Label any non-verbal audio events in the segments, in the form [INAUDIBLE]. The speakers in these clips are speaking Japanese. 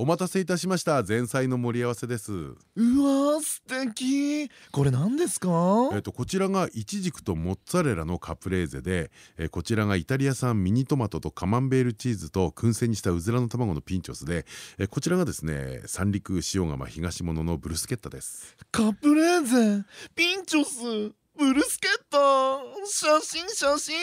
お待たせいたしました。前菜の盛り合わせです。うわ素敵。これ何ですか？えっとこちらがイチジクとモッツァレラのカプレーゼでえこちらがイタリア産ミニトマトとカマンベールチーズと燻製にしたうずらの卵のピンチョスでえこちらがですね三陸塩釜東物のブルスケッタです。カプレーゼ？ピンチョス？ブルスケッタ？写真写真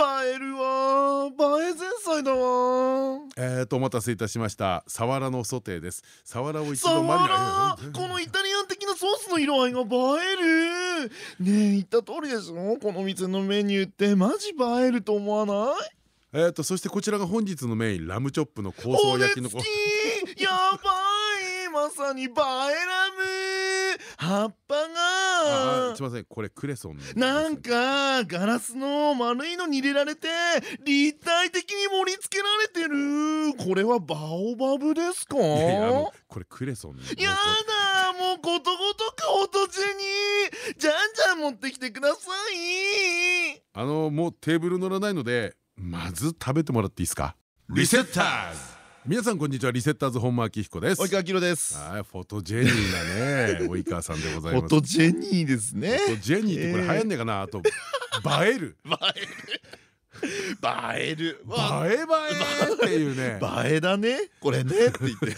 映えるわ。映え前菜だわ。えーとお待たせいたしました。サワラのソテーです。サワラを一サ度マリワナラ。このイタリアン的なソースの色合いが映える。ねえ言った通りでしょこの店のメニューってマジ映えると思わない？えーとそしてこちらが本日のメイン。ラムチョップの香草骨焼きの付きやばい。まさに映えラム葉っぱが。あすみません。これクレソンですなんかガラスの丸いのに入れられて立体的に盛り付けられてる。これはバオバブですか？いやいやあのこれクレソンのやだもうことごとくおとちに。じゃんじゃん持ってきてください。あのもうテーブル乗らないのでまず食べてもらっていいですか？リセッターズ皆さんこんにちは。リセッターズ本間明彦です。及川明です。はいフォトジェニーなね。[LAUGHS] 及川さんでございます。フォトジェニーですね。フォトジェニーってこれ流行んねえかなあと。映える。[LAUGHS] 映える [LAUGHS] 映え映えっていうね。映えだね。これね。って言って。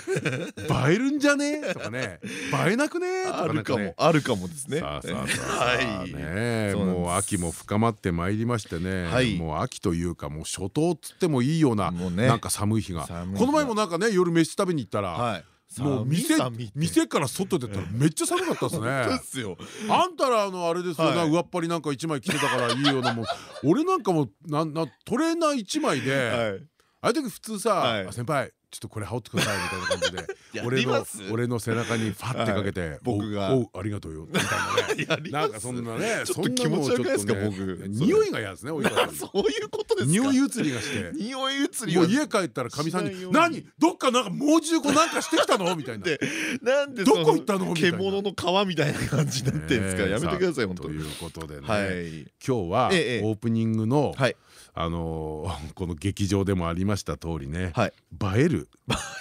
映えるんじゃね？とかね。映えなくね？とあるかも。あるかもですね。さあさあさあはい。ねもう秋も深まってまいりましてね、はい。もう秋というかもう初冬っつってもいいようななんか寒い日が。この前もなんかね夜飯食べに行ったら、はいもう店店から外出たらめっちゃ寒かったですね。[LAUGHS] で。すよ。あんたらあのあれですよ。なはい上っ張りなんか一枚着てたからいいようなもう俺なんかもうなんなトレーナー一枚で [LAUGHS] はい。ああいう時普通さ先輩ちょっとこれ羽織ってくださいみたいな感じで [LAUGHS] や俺の俺の背中にファってかけて [LAUGHS] 僕が。おおありがとうよみたいなね。[LAUGHS] なんかそんなねちょっと気持ち悪くないですか僕？匂いが嫌ですねそういうことですか？匂い移りがして。匂い移りもはう家帰ったらかみさんに「しないように。何？どっかなんか猛獣こなんかしてきたの?」みたいな。でなんでどこ行ったの？みたいな。獣の皮みたいな感じになってんですか？やめてくださいあ本当ということでね、はい。今日はええ。オープニングの、はい。あのーこの劇場でもありました通りね、はい。映える、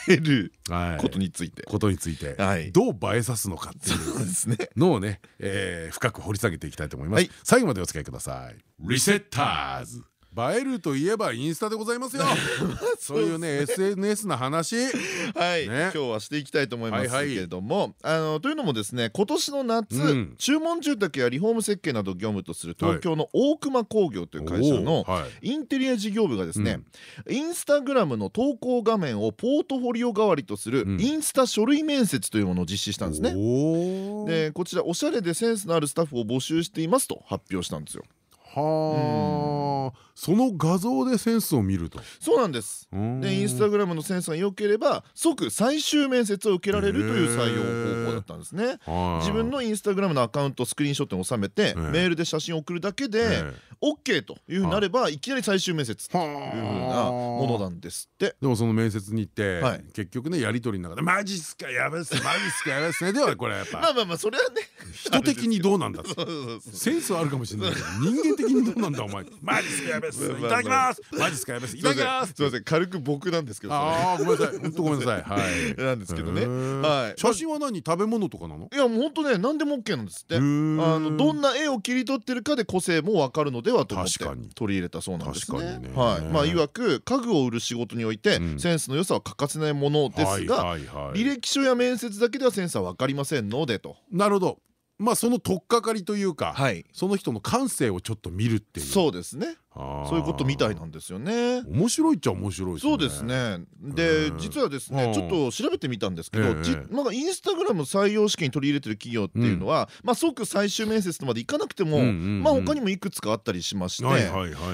映えるはい。ことについて。ことについて、はい。どう映えさすのかっていそううですね。のをね、えー深く掘り下げていきたいと思います、はい。最後までお付き合いください。リセッターズ映えるといえばインスタでございますよ。[LAUGHS] そういうね SNS の話。はい、ね。今日はしていきたいと思いますけれども、あのというのもですね今年の夏、うん。注文住宅やリフォーム設計などを業務とする東京の大熊工業という会社のインテリア事業部がですね、インスタグラムの投稿画面をポートフォリオ代わりとするうん。インスタ書類面接というものを実施したんですね。でこちらおしゃれでセンスのあるスタッフを募集していますと発表したんですよ。はあその画像でセンスを見ると。そうなんです。ででインスタグラムのセンスが良ければ即最終面接を受けられるという採用方法だったんですね。自分のインスタグラムのアカウントをスクリーンショットに収めてえメールで写真を送るだけで OK というふうになればい。きなり最終面接というふうなものなんですって。でもその面接に行って、はい。結局ねやり取りの中で「マジっすかやばいっすマジっすかやばいっすね」ではこれやっぱまあまあまあそれはね。人的にどうなんだ [LAUGHS] センスはあるかもしれないけど人間的にどうなんだお前。マジっすかやばいっす。いただきます。マジっすか？すいただきます。すいません。軽く僕なんですけどああごめんなさい。本当ごめんなさい。はい。[LAUGHS] なんですけどね。はい。写真は何？食べ物とかなの？いやもうほんとね何でも OK なんですって。へあーのどんな絵を切り取ってるかで個性も分かるのではと思って確かに。取り入れたそうなんですね。確かにね。はい。まあいわく家具を売る仕事においてうん。センスの良さは欠かせないものですが履歴書や面接だけではセンスは分かりませんのでと。なるほど。まあその取っかかりというか、はい。その人の感性をちょっと見るっていう。そうですねそういうことみたいなんですよね。面白いっちゃ面白いですね。そうですね。でうん実はですうん。ねちょっと調べてみたんですけえどえじなんかインスタグラム採用試験に取り入れてる企業っていうのはまあ即最終面接までいかなくてもうんうんうん。まあ他にもいくつかあったりしまして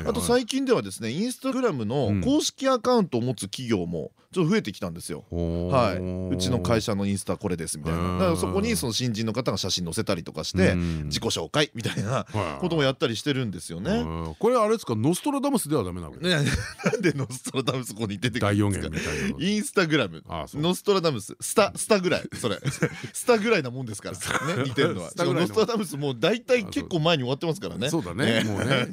あと最近ではですねインスタグラムの公式アカウントを持つ企業もちょっと増えてきたんですよ。はい、うちの会社のインスタこれですみたいな。だからそこにその新人の方が写真載せたりとかして自己紹介みたいなこともやったりしてるんですよね。これあれですかノストラダムスではダメなのなんでノストラダムスここに出てくるんですか？インスタグラム。ノストラダムススタスタぐらいそれ。[LAUGHS] スタぐらいなもんですからね似てるのは。ノストラダムスもう大体結構前に終わってますからね。そうだね。もうね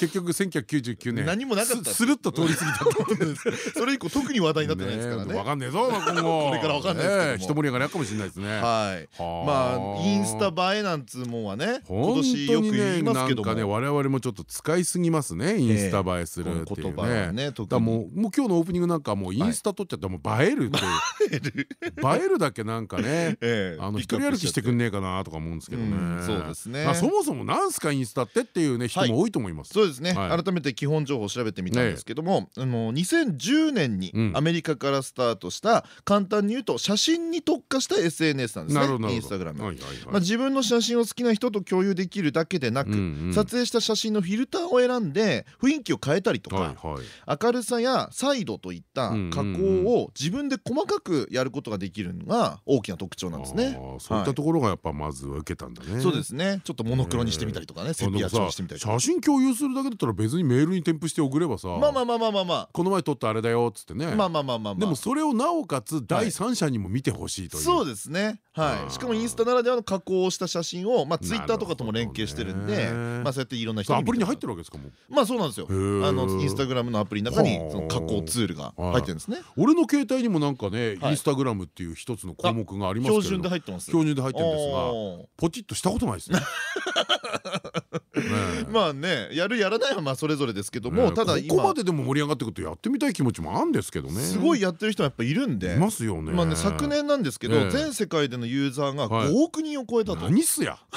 結局1999年。何もなかったスルッと通り過ぎたそれ以降特に話題になってないですからね。わかんねえぞ今後。[LAUGHS] これからわかんないですけど一盛り上がりかもしれないですね。はい。まあインスタ映えなんつうもんはね今年よく言いますけども。ね我々もちょっと使いすぎますねインスタ映えするっていうね。だもうもう今日のオープニングなんかもうインスタ撮っちゃったらもう映えるっていう。映える。だけなんかね [LAUGHS] あの一人歩きしてくんねえかなとか思うんですけどね。そうですね。そもそもなんすかインスタってっていうね人も多いと思います。そうですね。改めて基本情報を調べてみたんですけどもあの2010年にアメリカからスタートした簡単に言うと写真に特化した SNS なんですねインスタグラム。自分の写真を好きな人と共有できるだけでなく撮影した写真のフィルターを選んで雰囲気を変えたりとか明るさやサイドといった加工を自分で細かくやることができるのが大きな特徴なんですね。そういったところがやっぱまず受けたんだね。そうですね。ちょっとモノクロにしてみたりとかねセピア調にしてみたり写真共有するだけだったら別にメールに添付して送ればさまあまあまあまあまあまあ。この前撮ったあれだよっつってね。まあまあまあまあでもそれをなおかつ第三者にも見てほしいという。そうですね。はい。しかもインスタならではの加工をした写真をまあツイッターとかとも連携してるんでまあそうやっていろんな人アプリに入ってるわけですかもまあそうなんですよ。あのインスタグラムのアプリの中にその加工ツールが入ってるんですね。俺の携帯にもなんかねインスタグラムっていう一つの項目がありますけど標準で入ってます。標準で入ってるんですがポチッとしたことないですね [LAUGHS] まあねやるやらないはまあそれぞれですけどもただここまででも盛り上がってくるとやってみたい気持ちもあるんですけどね。すごいやってる人はやっぱいるんで。いますよね。まあね昨年なんですけど全世界でのユーザーが5億人を超えたと。何すや。[LAUGHS]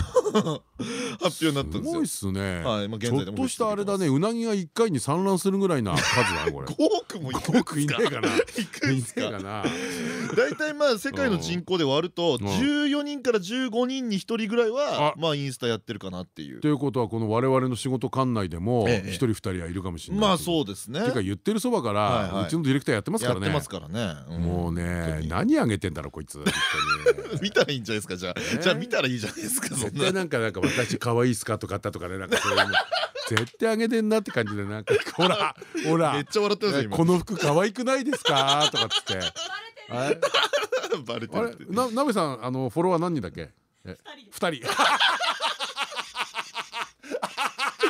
発表になったんですよ。すごいっすね。ちょっとしたあれだねうなぎが1回に産卵するぐらいな数だこれ。5億もいく億いねえかな。いくんすか？大体まあ世界の人口で割ると14人から15人に1人ぐらいはまあインスタやってるかなっていう。ということはこの我々の仕事管内でも1人2人はいるかもしれないまあそうですね。ていうか言ってるそばからうちのディレクターやってますからね。やってますからね。もうね何あげてんだろこいつ。[LAUGHS] 見たらいいんじゃないですかじゃあ。じゃあ見たらいいじゃないですか絶対なんかなんか私可愛いスカート買ったとかねなんかそういうの。[LAUGHS] 絶対あげてんなって感じでなんかほら [LAUGHS] ほらめっちゃ笑ってますこの服可愛くないですかとかっつって。バレてる。ななべさんあのフォロワー何人だっけ？二人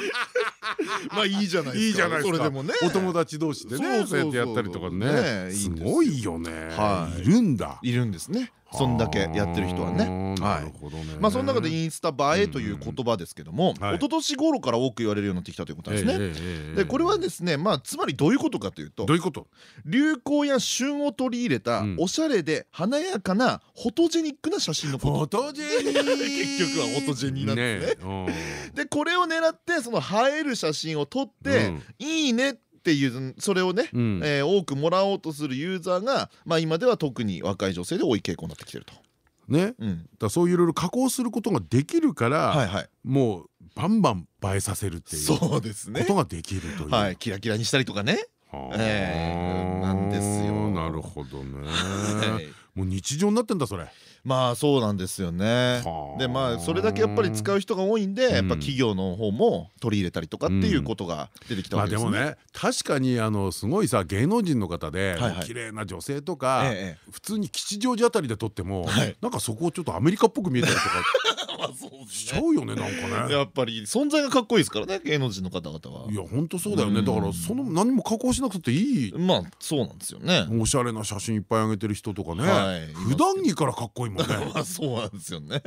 [LAUGHS] まあいいじゃないいいじゃないそれでもね。お友達同士でねそうやってやったりとかね。すごいよね。いるんだ。いるんですねそんだけやってる人はね。まあその中でインスタ映えという言葉ですけども、一昨年頃から多く言われるようになってきたということですね。でこれはですね、まあつまりどういうことかというと、どういうこと？流行や旬を取り入れたおしゃれで華やかなフォトジェニックな写真のこと。フォトジェニ結局はフォトジェニなんですね。でこれを狙ってその映える写真を撮っていいねっていうそれをね、うん、えー、多くもらおうとするユーザーが、まあ、今では特に若い女性で多い傾向になってきてると。ね、うん、だそういういろいろ加工することができるから、はいはい、もうバンバン映えさせるっていうそうですねことができるという、はい、キラキラにしたりとかね。えー、なんですよ。なるほどね。[LAUGHS] はい、もう日常になってんだそれ。まあそうなんですよね。でまあそれだけやっぱり使う人が多いんで、やっぱ企業の方も取り入れたりとかっていうことが出てきたわけですね。でもね確かにあのすごいさ芸能人の方で綺麗な女性とか普通に吉祥寺あたりで撮ってもなんかそこをちょっとアメリカっぽく見えたりとか。[LAUGHS] しちゃうよねなんかね。やっぱり存在がかっこいいですからね芸能人の方々は。いや本当そうだよね。だからその何も加工しなくていい。まあそうなんですよね。おしゃれな写真いっぱいあげてる人とかね。普段着からかっこいいもんね。[LAUGHS] そうなんですよね。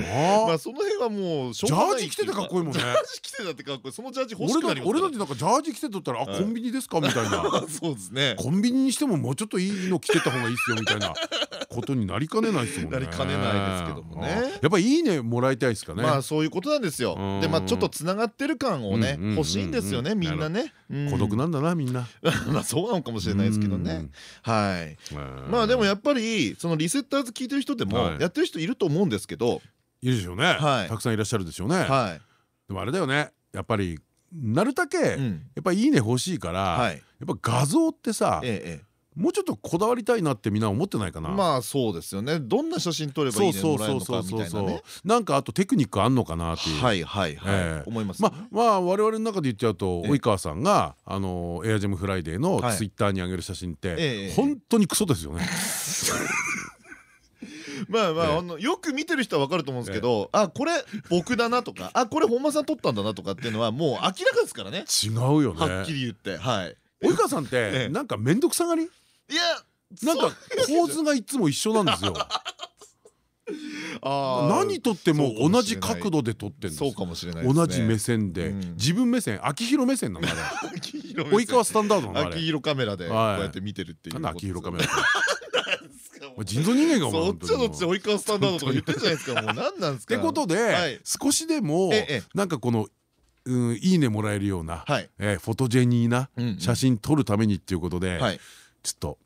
まあその辺はもうジャージ着ててかっこいいもんね。ジャージ着てたってかっこいい。そのジャージ欲しくなり俺だってなんかジャージ着てとったらあコンビニですかみたいな。[LAUGHS] そうですね。コンビニにしてももうちょっといいの着てた方がいいっすよみたいな [LAUGHS] ことになりかねないですもんね。なりかねないですけどもねやっぱいいねもらいたいですかね。まあそういうことなんですよ。でまあちょっとつながってる感をね欲しいんですよねみんなね。孤独なんだなみんな。[LAUGHS] まあそうなのかもしれないですけどね。はい。まあでもやっぱりその Resetters 聞いてる人でもやってる人いると思うんですけどいるでしょうね。たくさんいらっしゃるでしょうね。でもあれだよね。やっぱりなるだけやっぱりいいね欲しいからやっぱ画像ってさもうちょっとこだわりたいなってみんな思ってないかな。まあそうですよね。どんな写真撮ればいいねもらえるのかみたいなね。なんかあとテクニックあんのかなっていう。はいはいはい。思いますまあまあ我々の中で言っちゃうと及川さんがあの AIR JAM FRIDAY のツイッターに上げる写真って本当にクソですよね [LAUGHS] [LAUGHS] まあまあ、あのよく見てる人は分かると思うんですけど、あこれ僕だなとかあこれ本間さん撮ったんだなとかっていうのはもう明らかですからね。違うよね。はっきり言って。はい。及川さんって [LAUGHS] なんか面倒くさがり？いやなんか構図がいつも一緒なんですよ。[LAUGHS] 何撮っても同じ角度で撮ってんですそうかもしれない同じ目線で。自分目線秋広目線なのあれ及川スタンダードの秋広カメラでこうやって見てるっていう秋広カメラ人造人間がそっちはどっちで及川スタンダードとか言ってるじゃないですか。もう。何なんですか。ってことで少しでもなんかこのうんいいねもらえるようなえフォトジェニーな写真撮るためにっていうことでちょっと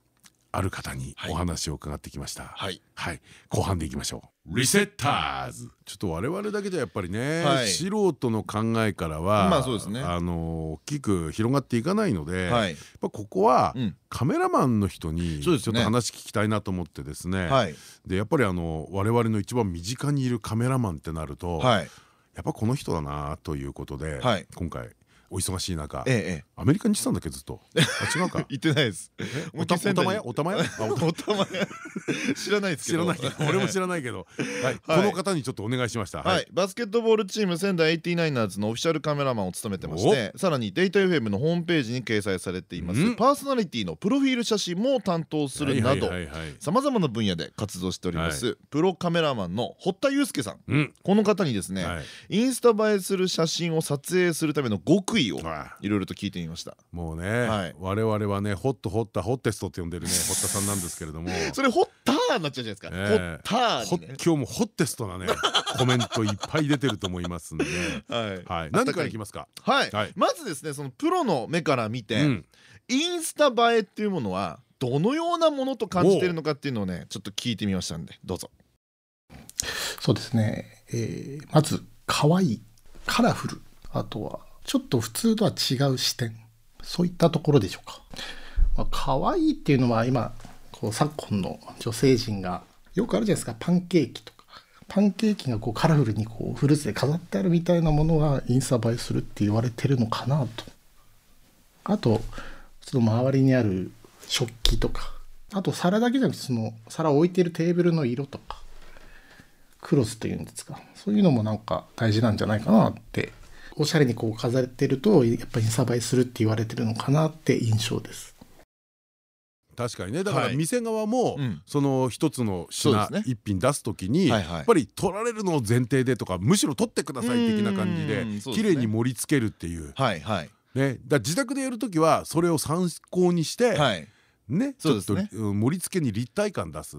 ある方にお話を伺ってきました。はい、はい、後半でいきましょう。リセッターズ。ちょっと我々だけじゃやっぱりね、はい、素人の考えからは、まあそうですね。あの大きく広がっていかないので、はい、やっぱここは、カメラマンの人にちょっと話聞きたいなと思ってですね。はい、でやっぱりあの我々の一番身近にいるカメラマンってなると、はい、やっぱこの人だなということで、今回お忙しい中、ええ、アメリカにしたんだっけずっと。あ違うか。[LAUGHS] 行ってないです。おたまや？おたまや？[LAUGHS] おた。まや。[LAUGHS] 知らないです知らない。俺も知らないけど。この方にちょっとお願いしました。はい。バスケットボールチーム仙台 89ers のオフィシャルカメラマンを務めてましてさらにデータ FM のホームページに掲載されていますパーソナリティのプロフィール写真も担当するなどさまざまな分野で活動しておりますプロカメラマンの堀田祐介さん。この方にですねインスタ映えする写真を撮影するための極意をい。ろいろと聞いてみました。もうね、はい、我々はねホットホッタホッテストって呼んでるね堀田さんなんですけれども。[LAUGHS] それホッターになっちゃうじゃないですか、ホッター今日もホッテストなね。[LAUGHS] コメントいっぱい出てると思いますんで、はい、何からいきますか？はい。まずですねそのプロの目から見てインスタ映えっていうものはどのようなものと感じてるのかっていうのをねちょっと聞いてみましたんでどうぞ。そうですね、えー、まず可愛いカラフル。あとはちょっと普通とは違う視点。そういったところでしょうか、まあ、可愛いっていうのは今こう昨今の女性陣がよくあるじゃないですか。パンケーキとか。パンケーキがこうカラフルにこうフルーツで飾ってあるみたいなものがインスタ映えするって言われてるのかなと。あとちょっと周りにある食器とか。あと皿だけじゃなくてその皿を置いてるテーブルの色とか。クロスというんですか。そういうのもなんか大事なんじゃないかなっておしゃれにこう飾ってるとやっぱりインスタ映えするって言われてるのかなって印象です。確かにね。だから店側もその一つの品一品出す時にやっぱり取られるのを前提でとかむしろ取ってください的な感じで綺麗に盛り付けるっていう。ね、だ自宅でやる時はそれを参考にして、ねちょっと盛り付けに立体感出す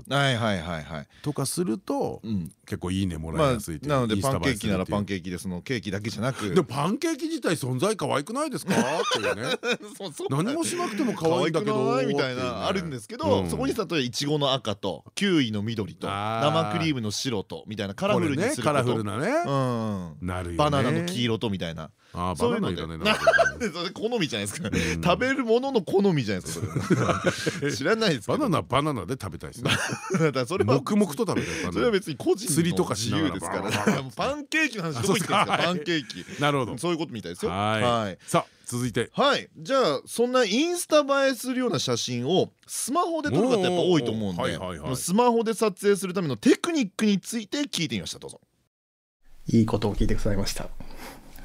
とかすると結構いいねもらいやすいなのでパンケーキならパンケーキでそのケーキだけじゃなく。でパンケーキ自体存在可愛くないですか？っていうね。[LAUGHS] 何もしなくても可愛いんだけど。みたいなあるんですけどそこに例えばいちごの赤とキウイの緑と生クリームの白とみたいなカラフルにするカラフルなね。なるバナナの黄色とみたいな。あバナナいらねな [LAUGHS] 好みじゃないですか。食べるものの好みじゃないですか [LAUGHS] 知らないですバナナバナナで食べたいですね。[LAUGHS] それ黙々と食べたいそれは別に個人釣りとかしながら。ですから。パンケーキの話どこ行ってんですか？パンケーキ。なるほど。そういうことみたいですよ。はい。さあ続いて。はい。じゃあそんなインスタ映えするような写真をスマホで撮る方ってやっぱ多いと思うんでスマホで撮影するためのテクニックについて聞いてみました。どうぞ。いいことを聞いてくださいました。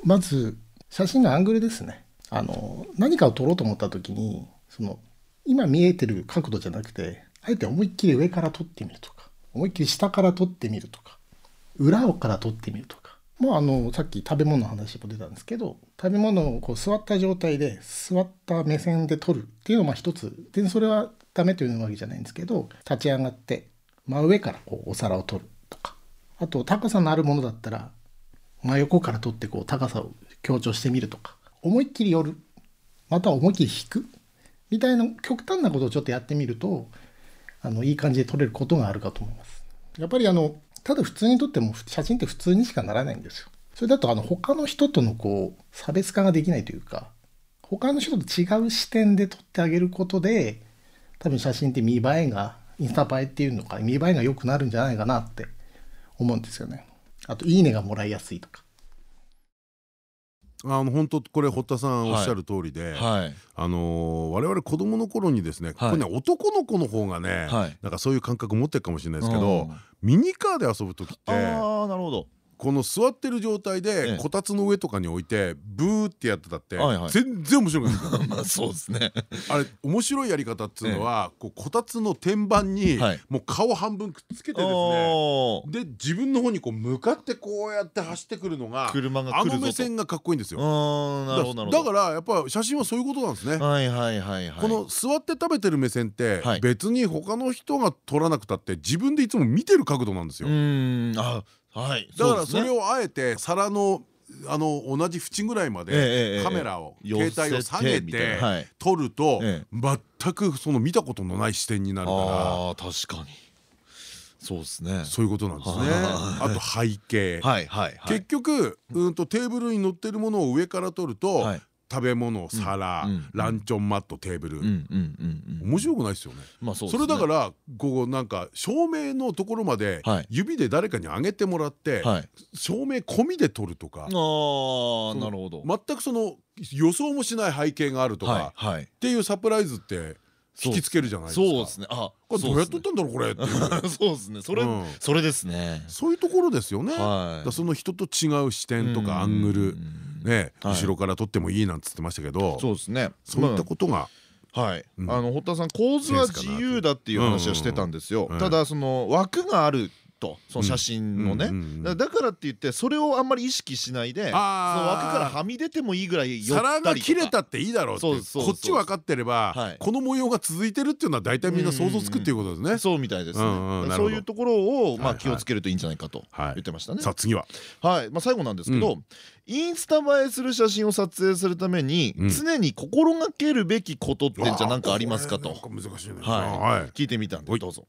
まず写真のアングルですね。あの何かを撮ろうと思った時にその今見えてる角度じゃなくてあえて思いっきり上から撮ってみるとか思いっきり下から撮ってみるとか裏から撮ってみるとか。もうあのさっき食べ物の話も出たんですけど食べ物をこう座った状態で座った目線で撮るっていうのは一つ。でそれはダメというわけじゃないんですけど立ち上がって真上からこうお皿を取るとか。あと高さのあるものだったら真横から取ってこう高さを強調してみるとか。思いっきり寄る。または思いっきり引く。みたいな極端なことをちょっとやってみるとあのいい感じで撮れることがあるかと思います。やっぱりあのただ普通に撮っても写真って普通にしかならないんですよ。それだとあの他の人とのこう差別化ができないというか他の人と違う視点で撮ってあげることで多分写真って見栄えがインスタ映えっていうのか見栄えが良くなるんじゃないかなって思うんですよねあと「いいね」がもらいやすいとかあの本当これ堀田さんおっしゃる通りで、はい、あの我々子供の頃にですね、これね男の子の方がね、なんかそういう感覚持ってるかもしれないですけど、ミニカーで遊ぶ時ってあなるほどこの座ってる状態でこたつの上とかに置いてブーってやってたって全然面白くない。[LAUGHS] まあそうですね。あれ面白いやり方っていうのはこうこたつの天板にもう顔半分くっつけてですねで自分の方にこう向かってこうやって走ってくるのがあの目線がかっこいいんですよ。だからやっぱ写真はそういうことなんですね。この座って食べてる目線って別に他の人が撮らなくたって自分でいつも見てる角度なんですよ。あはい、だからそれをあえて皿のあの同じ縁ぐらいまでカメラを携帯を下げて撮ると全くその見たことのない視点になるから。確かに。そうですね。そういうことなんですね。あと背景。結局うんとテーブルに乗ってるものを上から撮ると食べ物皿ランチョンマットテーブル。面白くないですよね。それだからこうなんか照明のところまで指で誰かに上げてもらって照明込みで撮るとか。あなるほど。全くその予想もしない背景があるとかっていうサプライズって引きつけるじゃないですか。そうですね。あ、これどうやっとったんだろうこれ。[LAUGHS] そうですね。それそれですね。そういうところですよね。その人と違う視点とかアングル。ね後ろから撮ってもいいなんつってましたけどそうですね。そういったことが。はい、あの堀田さん構図は自由だっていう話はしてたんですよ。ただその枠があるとその写真のね。だからって言ってそれをあんまり意識しないでその枠からはみ出てもいいぐらい皿が切れたっていいだろうってこっち分かってればこの模様が続いてるっていうのは大体みんな想像つくっていうことですね。そうみたいですね。そういうところをまあ気をつけるといいんじゃないかと言ってましたね。さあ次は。はい。まあ最後なんですけどインスタ映えする写真を撮影するために常に心がけるべきことってじゃ何かありますかと。聞いてみたんでどうぞ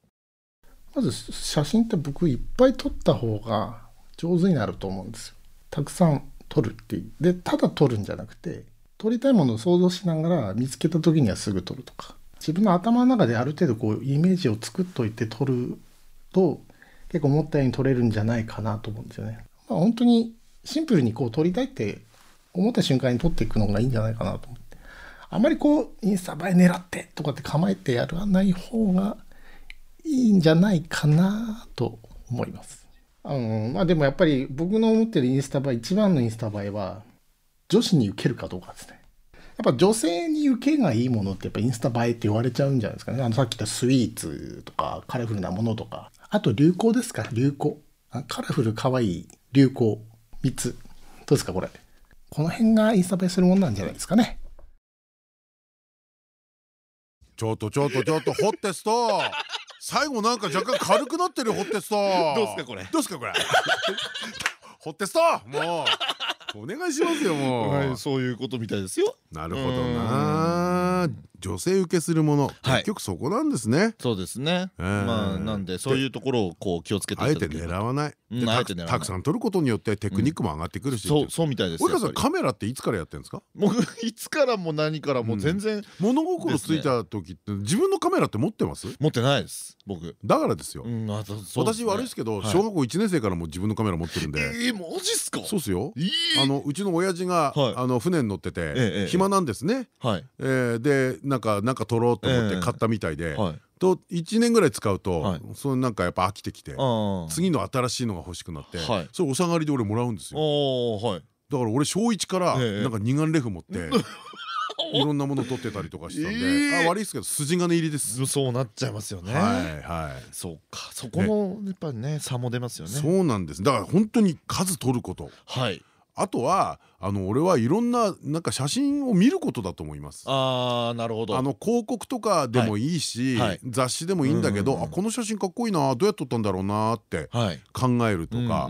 まず写真って僕いっぱい撮った方が上手になると思うんですよ。たくさん撮るっていう。で、ただ撮るんじゃなくて、撮りたいものを想像しながら見つけた時にはすぐ撮るとか。自分の頭の中である程度こうイメージを作っといて撮ると結構思ったように撮れるんじゃないかなと思うんですよね。まあ、本当にシンプルにこう撮りたいって思った瞬間に撮っていくのがいいんじゃないかなと思って。あまりこうインスタ映え狙ってとかって構えてやらない方がいいんじゃないかなと思います。あのまあでもやっぱり僕の思ってるインスタ映え一番のインスタ映えは女子に受けるかどうかですね。やっぱ女性に受けがいいものってやっぱインスタ映えって言われちゃうんじゃないですかね。あのさっき言ったスイーツとかカラフルなものとか。あと流行ですか流行。カラフル可愛い流行3つ。どうですかこれ。この辺がインスタ映えするものなんじゃないですかね。ちょっとちょっとちょっとホッテスト最後なんか若干軽くなってるホッテスト。どうすかこれ？どうすかこれ？[LAUGHS] ホッテスト！もうお願いしますよもう。そういうことみたいですよ。なるほどな。女性受けするもの。結局そこなんですね。そうですね。まあなんでそういうところをこう気をつけてあえて狙わないたくさん撮ることによってテクニックも上がってくるしそうそうみたいです及川さんカメラっていつからやってるんですか？僕いつからも何からも全然物心ついた時って自分のカメラって持ってます？持ってないです僕。だからですよ。私悪いですけど小学校1年生からも自分のカメラ持ってるんで。えマジっすか？そうっすよ。あのうちの親父があの船に乗ってて暇なんですね。でなんかなんか撮ろうと思って買ったみたいでと1年ぐらい使うとそのなんかやっぱ飽きてきて次の新しいのが欲しくなってそれお下がりで俺もらうんですよ。だから俺小1からなんか二眼レフ持って [LAUGHS] いろんなもの撮ってたりとかしたんであ悪いですけど筋金入りです。そうなっちゃいますよね。はいはい。そうか。そこもやっぱね差も出ますよね。そうなんです。だから本当に数取ること。はいあとはあの俺はいろんななんか写真を見ることだと思います。ああなるほど。あの広告とかでもいいし、はい、雑誌でもいいんだけど、あこの写真かっこいいなどうやって撮ったんだろうなって考えるとか、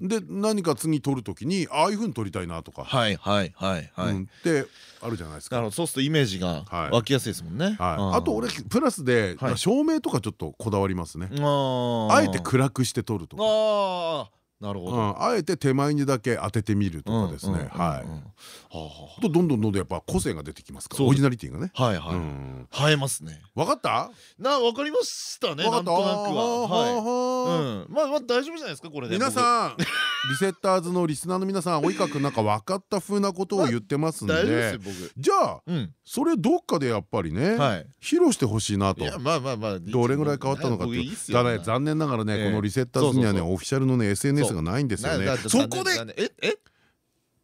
で何か次撮る時にああいうふうに撮りたいなとか、はいはいはいはい、ってあるじゃないですか。そうするとイメージが湧きやすいですもんね。はい、あと俺プラスで照明とかちょっとこだわりますね。あえて暗くして撮るとか。なるほど。あえて手前にだけ当ててみるとかですね。はい。とどんどんどんどんやっぱ個性が出てきますから。オリジナリティがね。はいはい。映えますね。分かった？な分かりましたね。なんとなくは。はい。まあまあ大丈夫じゃないですかこれで。皆さんリセッターズのリスナーの皆さん及川くんなんか分かった風なことを言ってますんで。じゃあそれどっかでやっぱりね披露してほしいなと。まあまあまあどれぐらい変わったのかってだね残念ながらねこのリセッターズにはねオフィシャルのね SNS がないんですよね。そこでええ？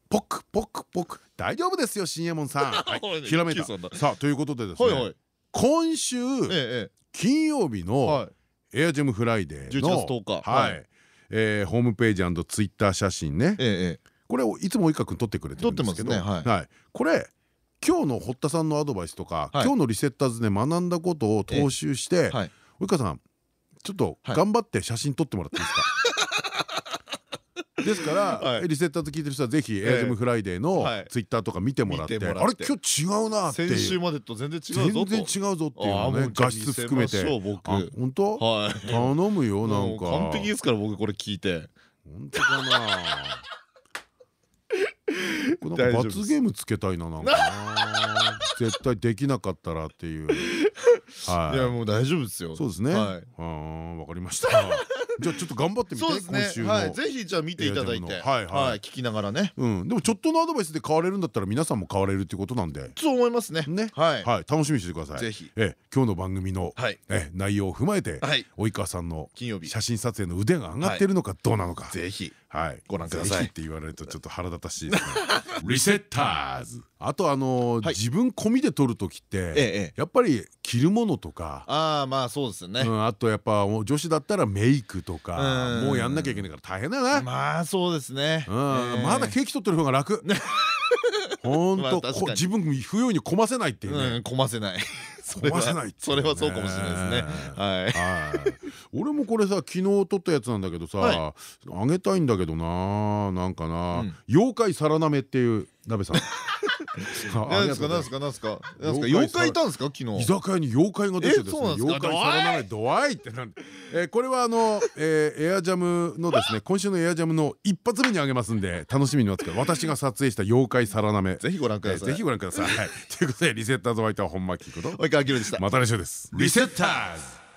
ポクポクポク。大丈夫ですよ新右衛門さん。[LAUGHS] ひらめいた。さあということでですね。今週金曜日の AIR JAM FRIDAY のはいえホームページツイッター写真ね。これをいつも及川君撮ってくれてるんですけど。これ今日の堀田さんのアドバイスとか今日の Resetters で学んだことを踏襲して及川さんちょっと頑張って写真撮ってもらっていいですか？[LAUGHS] ですから Resetters 聞いてる人はぜひ AIR JAM FRIDAY のツイッターとか見てもらってあれ今日違うなって。先週までと全然違うぞ全然違うぞっていうのね画質含めて。本当？頼むよなんか。完璧ですから僕これ聞いて。本当かな？[LAUGHS] なんか罰ゲームつけたいななんかな。[LAUGHS] 絶対できなかったらっていう。い。やもう大丈夫ですよ。そうですね。はい。わかりました [LAUGHS] じゃあちょっと頑張ってみて今週の。ぜひじゃあ見ていただいて。はい聞きながらね。でもちょっとのアドバイスで変われるんだったら皆さんも変われるっていうことなんで。そう思いますね。はい。楽しみにしてください。ぜひ。今日の番組の内容を踏まえて及川さんの写真撮影の腕が上がってるのかどうなのか。ぜひはい。ご覧ください。って言われるとちょっと腹立たしいですね。[LAUGHS] リセッターズ。あとあの自分込みで撮る時ってやっぱり着るものとか。ああまあそうですよね。あとやっぱ女子だったらメイクとかもうやんなきゃいけないから大変だな。まあそうですね。まだケーキ取ってる方が楽。[LAUGHS] 本当自分不用意にこませないっていうね。こませないそれはそれはそうかもしれないですね。はい。俺もこれさ昨日撮ったやつなんだけどさあげたいんだけどななんかな妖怪サラナメっていう鍋さん何ですか何ですか。何ですか妖怪いたんですか？昨日。居酒屋に妖怪が出てですね妖怪サラナメドアイってなんで。これはあのエアジャムのですね今週のエアジャムの一発目にあげますんで楽しみに待って私が撮影した妖怪サラナメぜひご覧ください。ぜひご覧ください。ということでリセッターズワイター本間キーこと及川明でした。また来週です。リセッターズ